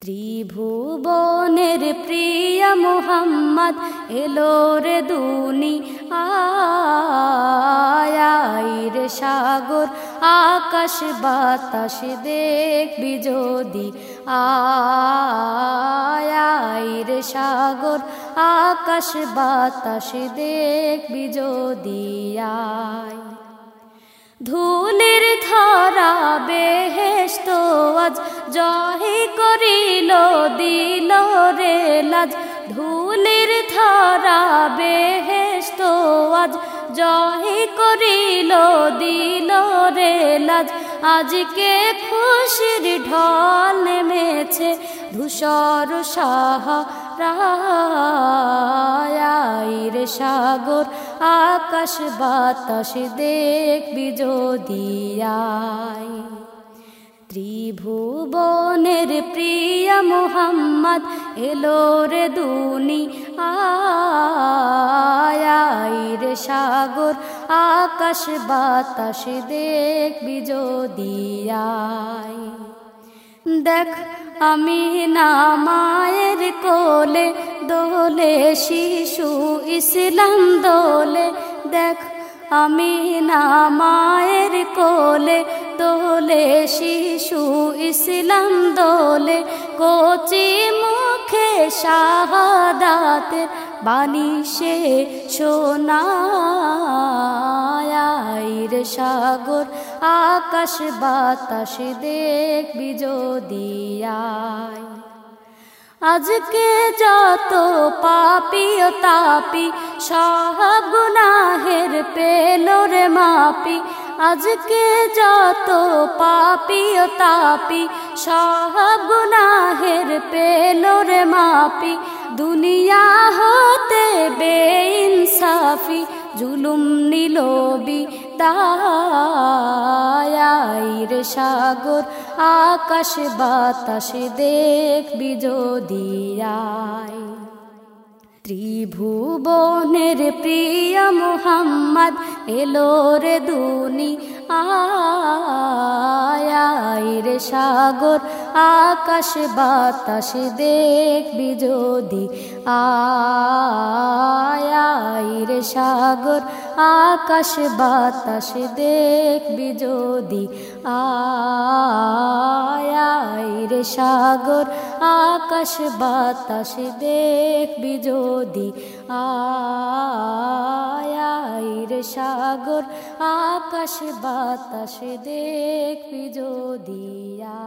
ত্রিভুবনের প্রিয় মোহাম্মদ এলো রে দুনি আয়ের সাগর, আকাশ, বাতাস দেখবি যদি। আয়ের সাগর, আকাশ, বাতাস দেখবি যদি। আয়। ধুলির ধরা বেহেস্ত আজ জহি দিল রে লাজ, ধুলির ধরা বেহেস্ত আজ। জহি করিল দিল রে লাজ, আজকে খুশির ঢল নেমেছে ধূসর সাহারায়ের সাগর, আকাশ বাতাস দেখবি যদিয়ায় ত্রিভুবনের প্রিয় মোহাম্মদ এলো রে দুনি আয়ের সাগর, আকাশ বাতাস দেখবি যদিয়ায় দেখ আমি না মায়ের কোলে, দোলে শিশু ইসলাম দোলে। দেখ আমি না মায়ের কোলে ইসলাম দোলে কোচি মুখে শাহাদাতের বাণী সে সোনায়ের সাগর, আকাশ বাতাস দেখবি যদিয়ায় আজকে যত ও তাপি, সব গুনাহের পেল মাপি। আজকে যত পাপি তাপি, সব গুনাহের পেল মাপি। দুনিয়া হতে বেইনসাফি, জুলুম নিলবি দায়ের সাগর, আকাশ বাতাস দেখবি যদিয়ায় ত্রিভুবনের প্রিয় মোহাম্মদ এলো রে দুনি আয়ের সাগর, আকাশ, বাতাস, দেখবি যদি। আয়ের সাগর, আকাশ, বাতাস, দেখবি যদি। আয়ের সাগর আকাশ বাতাস দেখবি যদি আয়ের সাগর আকাশ বাতাস দেখবি যদি আ